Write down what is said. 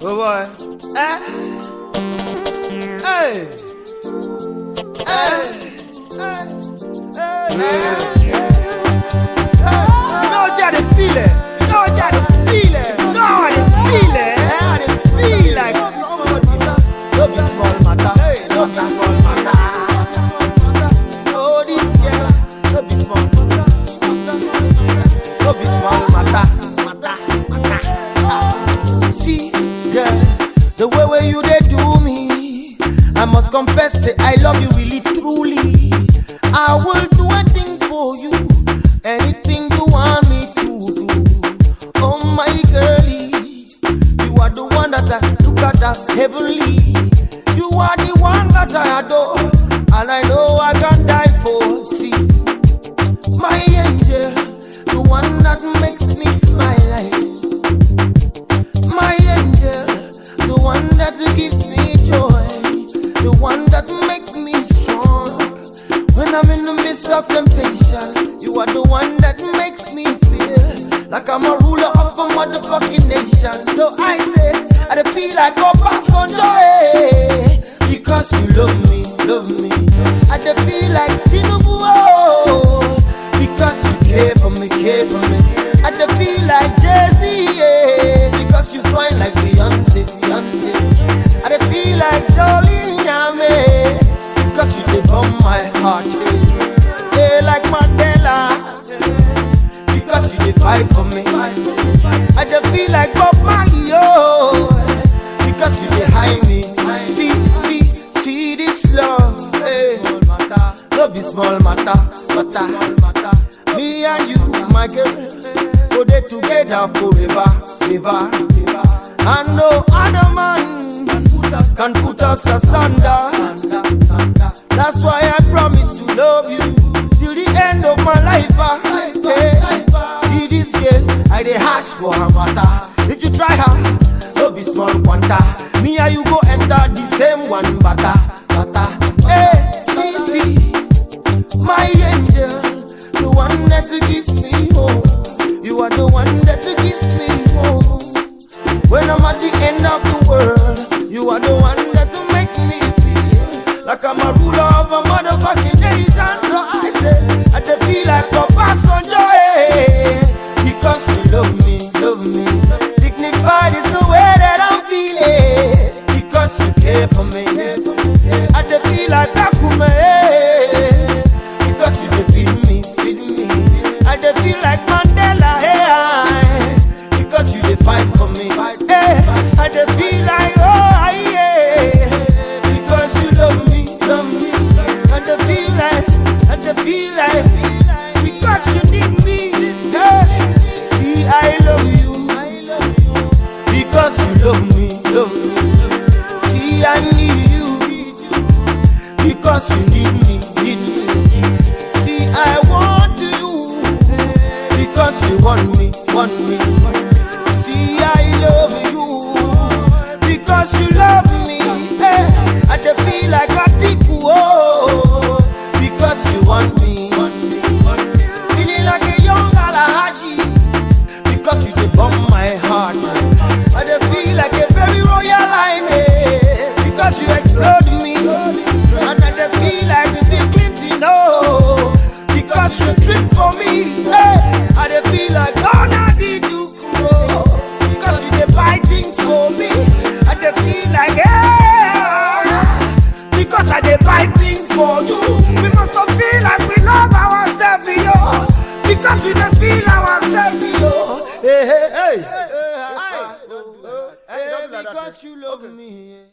Oh boy. Eh? Hey. Girl, the way where you they do me, I must confess, say I love you really truly. I will do anything for you, anything you want me to do. Oh my girlie, you are the one that I look at as heavenly. You are the one that I adore, and I know I can die for. See, my angel, of temptation, you are the one that makes me feel like I'm a ruler of a motherfucking nation. So I say, I feel like a person joy because you love me, love me. I feel like Tinubu oh, because you care for me, care for me. I feel like Jay-Z yeah, because you fine like Beyonce, Beyonce. I feel like Jolene Yame because you dey burn my heart. Fight for me. I just feel like Bob Marley oh, because you hide me. See, see, see this love. Hey. No be small matter, matter. Me and you, my girl, go there together forever, ever. And no other man can put us asunder. That's why I promise to love you till the end of my life. I dey hash for her matter. If you try her, no be small quanta. Me and you go because you love me, love me. See I need you because you need me, need me. See, I want you because you want me, want me. See, I love you because you Because you love me.